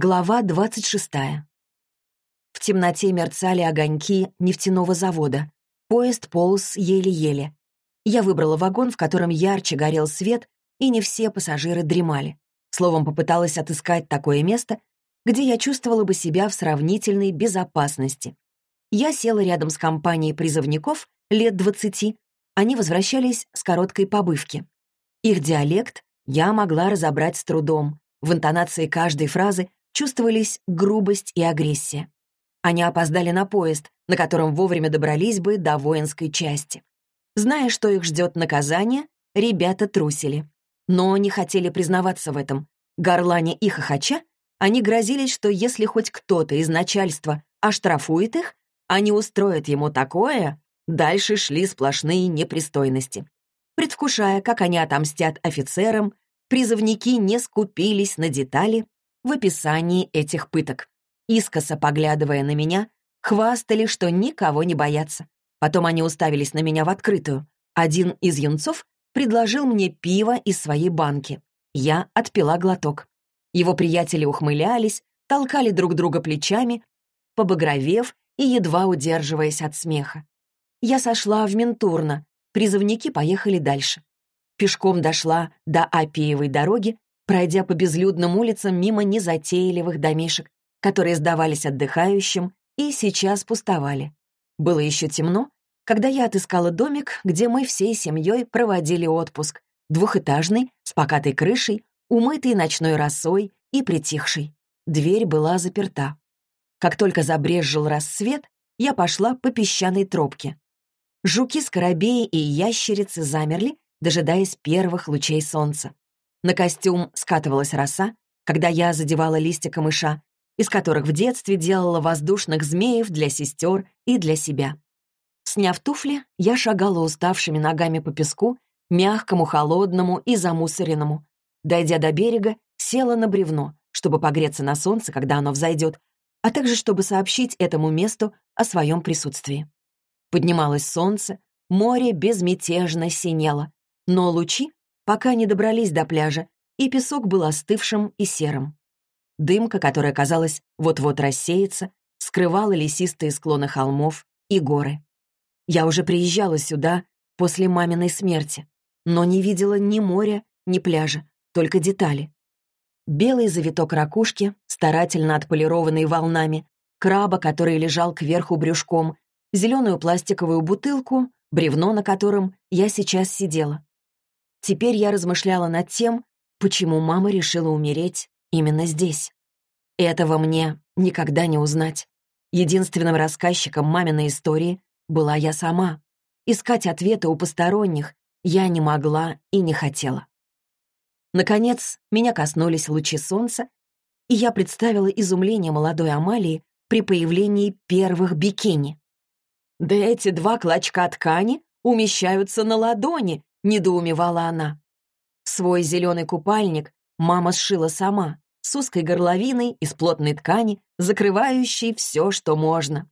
Глава 26. В темноте мерцали огоньки нефтяного завода. Поезд полз еле-еле. Я выбрала вагон, в котором ярче горел свет, и не все пассажиры дремали. Словом, попыталась отыскать такое место, где я чувствовала бы себя в сравнительной безопасности. Я села рядом с компанией призывников лет двадцати. Они возвращались с короткой побывки. Их диалект я могла разобрать с трудом. В интонации каждой фразы чувствовались грубость и агрессия. Они опоздали на поезд, на котором вовремя добрались бы до воинской части. Зная, что их ждет наказание, ребята трусили. Но не хотели признаваться в этом. Горлане и хохоча, они грозились, что если хоть кто-то из начальства оштрафует их, они устроят ему такое, дальше шли сплошные непристойности. Предвкушая, как они отомстят офицерам, призывники не скупились на детали в описании этих пыток. Искоса поглядывая на меня, хвастали, что никого не боятся. Потом они уставились на меня в открытую. Один из юнцов предложил мне пиво из своей банки. Я отпила глоток. Его приятели ухмылялись, толкали друг друга плечами, побагровев и едва удерживаясь от смеха. Я сошла в Ментурно, призывники поехали дальше. Пешком дошла до Апиевой дороги пройдя по безлюдным улицам мимо незатейливых домишек, которые сдавались отдыхающим и сейчас пустовали. Было еще темно, когда я отыскала домик, где мы всей семьей проводили отпуск, двухэтажный, с покатой крышей, умытый ночной росой и притихший. Дверь была заперта. Как только забрезжил рассвет, я пошла по песчаной тропке. Жуки-скоробеи и ящерицы замерли, дожидаясь первых лучей солнца. На костюм скатывалась роса, когда я задевала листья камыша, из которых в детстве делала воздушных змеев для сестер и для себя. Сняв туфли, я шагала уставшими ногами по песку, мягкому, холодному и замусоренному. Дойдя до берега, села на бревно, чтобы погреться на солнце, когда оно взойдет, а также чтобы сообщить этому месту о своем присутствии. Поднималось солнце, море безмятежно синело, но лучи пока не добрались до пляжа, и песок был остывшим и серым. Дымка, которая, казалось, вот-вот рассеется, скрывала лесистые склоны холмов и горы. Я уже приезжала сюда после маминой смерти, но не видела ни моря, ни пляжа, только детали. Белый завиток ракушки, старательно отполированный волнами, краба, который лежал кверху брюшком, зеленую пластиковую бутылку, бревно, на котором я сейчас сидела. Теперь я размышляла над тем, почему мама решила умереть именно здесь. Этого мне никогда не узнать. Единственным рассказчиком маминой истории была я сама. Искать ответы у посторонних я не могла и не хотела. Наконец, меня коснулись лучи солнца, и я представила изумление молодой Амалии при появлении первых бикини. «Да эти два клочка ткани умещаются на ладони», — недоумевала она. Свой зеленый купальник мама сшила сама, с узкой горловиной из плотной ткани, закрывающей все, что можно.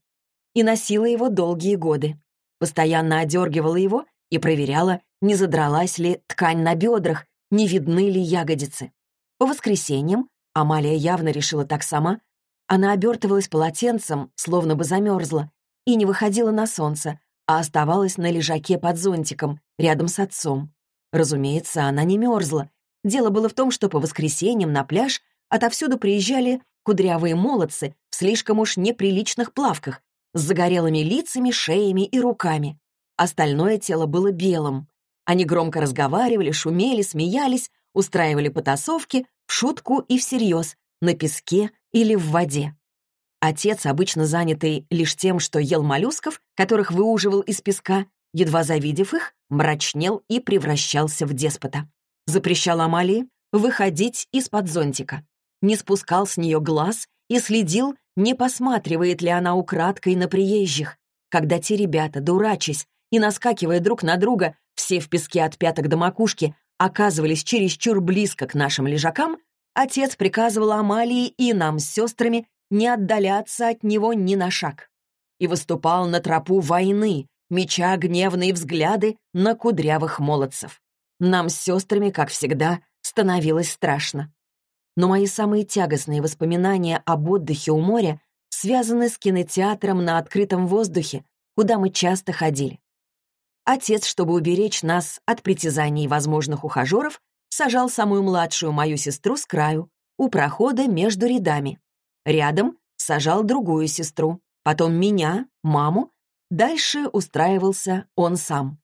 И носила его долгие годы. Постоянно одергивала его и проверяла, не задралась ли ткань на бедрах, не видны ли ягодицы. По воскресеньям, Амалия явно решила так сама, она обертывалась полотенцем, словно бы замерзла, и не выходила на солнце, а оставалась на лежаке под зонтиком, рядом с отцом. Разумеется, она не мерзла. Дело было в том, что по воскресеньям на пляж отовсюду приезжали кудрявые молодцы в слишком уж неприличных плавках, с загорелыми лицами, шеями и руками. Остальное тело было белым. Они громко разговаривали, шумели, смеялись, устраивали потасовки в шутку и всерьез, на песке или в воде. Отец, обычно занятый лишь тем, что ел моллюсков, которых выуживал из песка, едва завидев их, мрачнел и превращался в деспота. Запрещал Амалии выходить из-под зонтика. Не спускал с нее глаз и следил, не посматривает ли она украдкой на приезжих. Когда те ребята, дурачась и наскакивая друг на друга, все в песке от пяток до макушки, оказывались чересчур близко к нашим лежакам, отец приказывал Амалии и нам с сестрами не отдаляться от него ни на шаг. И выступал на тропу войны, меча гневные взгляды на кудрявых молодцев. Нам с сестрами, как всегда, становилось страшно. но мои самые тягостные воспоминания об отдыхе у моря связаны с кинотеатром на открытом воздухе, куда мы часто ходили. Отец, чтобы уберечь нас от притязаний возможных ухажеров, сажал самую младшую мою сестру с краю, у прохода между рядами. Рядом сажал другую сестру, потом меня, маму, дальше устраивался он сам.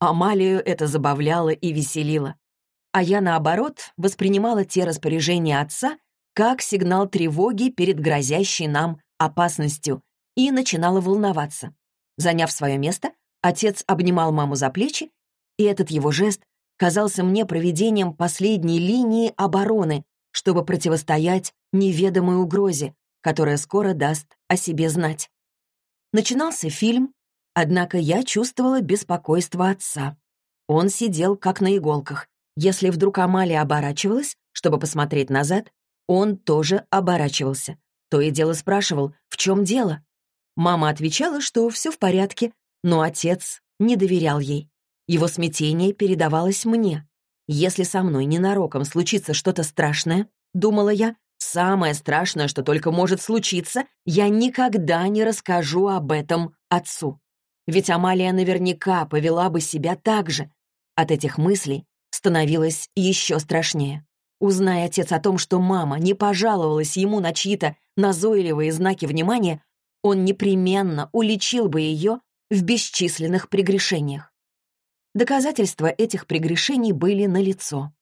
Амалию это забавляло и веселило. А я, наоборот, воспринимала те распоряжения отца как сигнал тревоги перед грозящей нам опасностью и начинала волноваться. Заняв свое место, отец обнимал маму за плечи, и этот его жест казался мне проведением последней линии обороны, чтобы противостоять неведомой угрозе, которая скоро даст о себе знать. Начинался фильм, однако я чувствовала беспокойство отца. Он сидел как на иголках. Если вдруг Амалия оборачивалась, чтобы посмотреть назад, он тоже оборачивался. То и дело спрашивал, в чем дело. Мама отвечала, что все в порядке, но отец не доверял ей. Его смятение передавалось мне. Если со мной ненароком случится что-то страшное, думала я, самое страшное, что только может случиться, я никогда не расскажу об этом отцу. Ведь Амалия наверняка повела бы себя так же. От этих мыслей становилось еще страшнее. Узная отец о том, что мама не пожаловалась ему на чьи-то назойливые знаки внимания, он непременно уличил бы ее в бесчисленных прегрешениях. Доказательства этих прегрешений были налицо.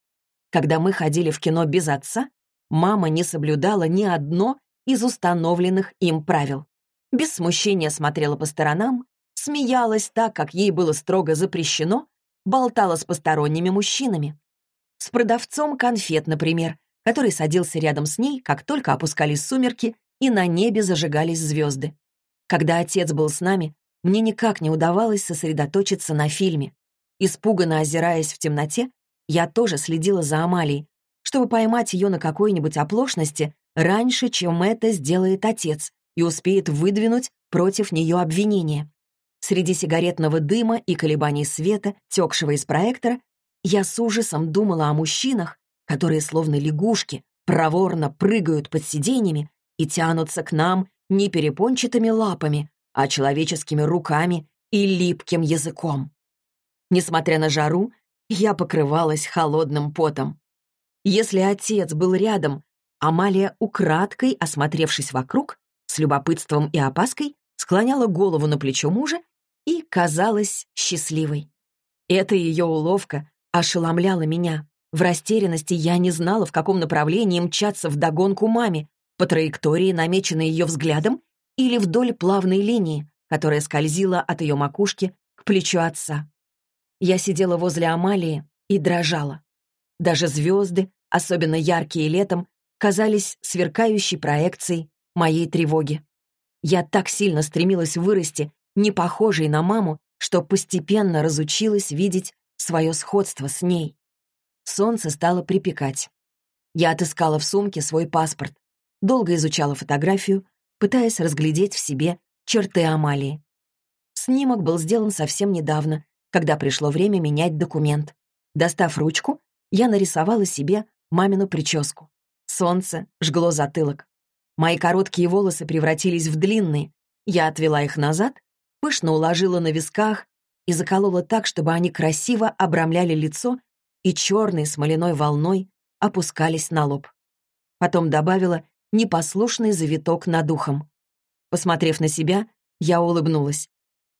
Когда мы ходили в кино без отца, мама не соблюдала ни одно из установленных им правил. Без смущения смотрела по сторонам, смеялась так, как ей было строго запрещено, болтала с посторонними мужчинами. С продавцом конфет, например, который садился рядом с ней, как только опускались сумерки и на небе зажигались звезды. Когда отец был с нами, мне никак не удавалось сосредоточиться на фильме. Испуганно озираясь в темноте, я тоже следила за Амалией, чтобы поймать ее на какой-нибудь оплошности раньше, чем это сделает отец и успеет выдвинуть против нее обвинение. Среди сигаретного дыма и колебаний света, текшего из проектора, я с ужасом думала о мужчинах, которые, словно лягушки, проворно прыгают под сиденьями и тянутся к нам не перепончатыми лапами, а человеческими руками и липким языком. Несмотря на жару, я покрывалась холодным потом. Если отец был рядом, Амалия, украдкой осмотревшись вокруг, с любопытством и опаской, склоняла голову на плечо мужа и казалась счастливой. Эта ее уловка ошеломляла меня. В растерянности я не знала, в каком направлении мчаться вдогонку маме, по траектории, намеченной ее взглядом, или вдоль плавной линии, которая скользила от ее макушки к плечу отца. Я сидела возле Амалии и дрожала. Даже звезды, особенно яркие летом, казались сверкающей проекцией моей тревоги. Я так сильно стремилась вырасти, не похожей на маму, что постепенно разучилась видеть свое сходство с ней. Солнце стало припекать. Я отыскала в сумке свой паспорт, долго изучала фотографию, пытаясь разглядеть в себе черты Амалии. Снимок был сделан совсем недавно, когда пришло время менять документ. Достав ручку, я нарисовала себе мамину прическу. Солнце жгло затылок. Мои короткие волосы превратились в длинные. Я отвела их назад, пышно уложила на висках и заколола так, чтобы они красиво обрамляли лицо и черной смоляной волной опускались на лоб. Потом добавила непослушный завиток над ухом. Посмотрев на себя, я улыбнулась.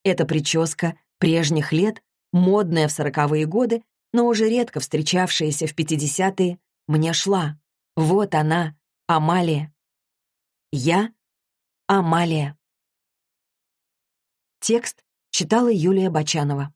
Эта прическа прежних лет модная в сороковые годы, но уже редко встречавшаяся в пятидесятые, мне шла. Вот она, Амалия. Я — Амалия. Текст читала Юлия Бочанова.